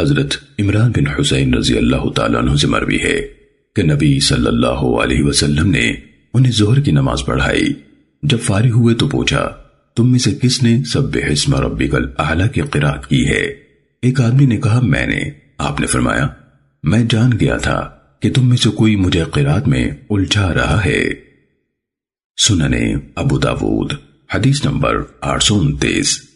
حضرت عمران بن حسین رضی اللہ تعالیٰ عنہ سے مروی ہے کہ نبی صلی اللہ علیہ وسلم نے انہیں زہر کی نماز پڑھائی۔ جب فارغ ہوئے تو پوچھا، تم میں سے کس نے سب حسم کل الاعلی کی قرآن کی ہے؟ ایک آدمی نے کہا، میں نے۔ آپ نے فرمایا، میں جان گیا تھا کہ تم میں سے کوئی مجھے قرآن میں الجھا رہا ہے۔ سننے ابو داود، حدیث نمبر آٹھ سو انتیس۔